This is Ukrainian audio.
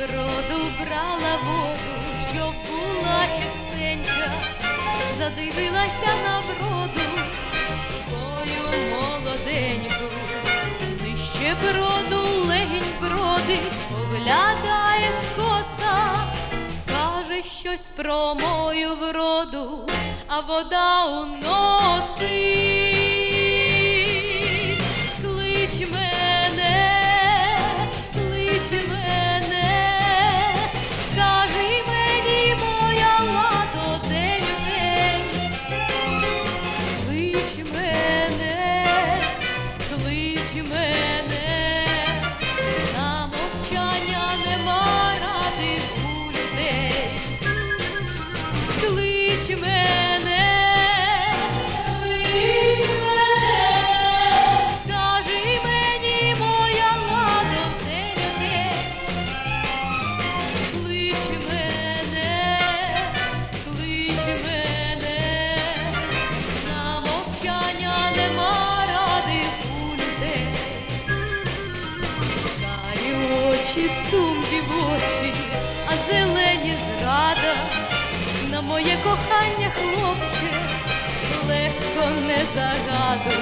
броду брала воду, щоб була чистенька, задивилася на броду свою молоденьку, нижче броду легінь броди, оглядає скоса, каже щось про мою вроду, а вода у носи. Очі, сумки в очі, а зелені зрада. На моє кохання, хлопче, легко не загадуй.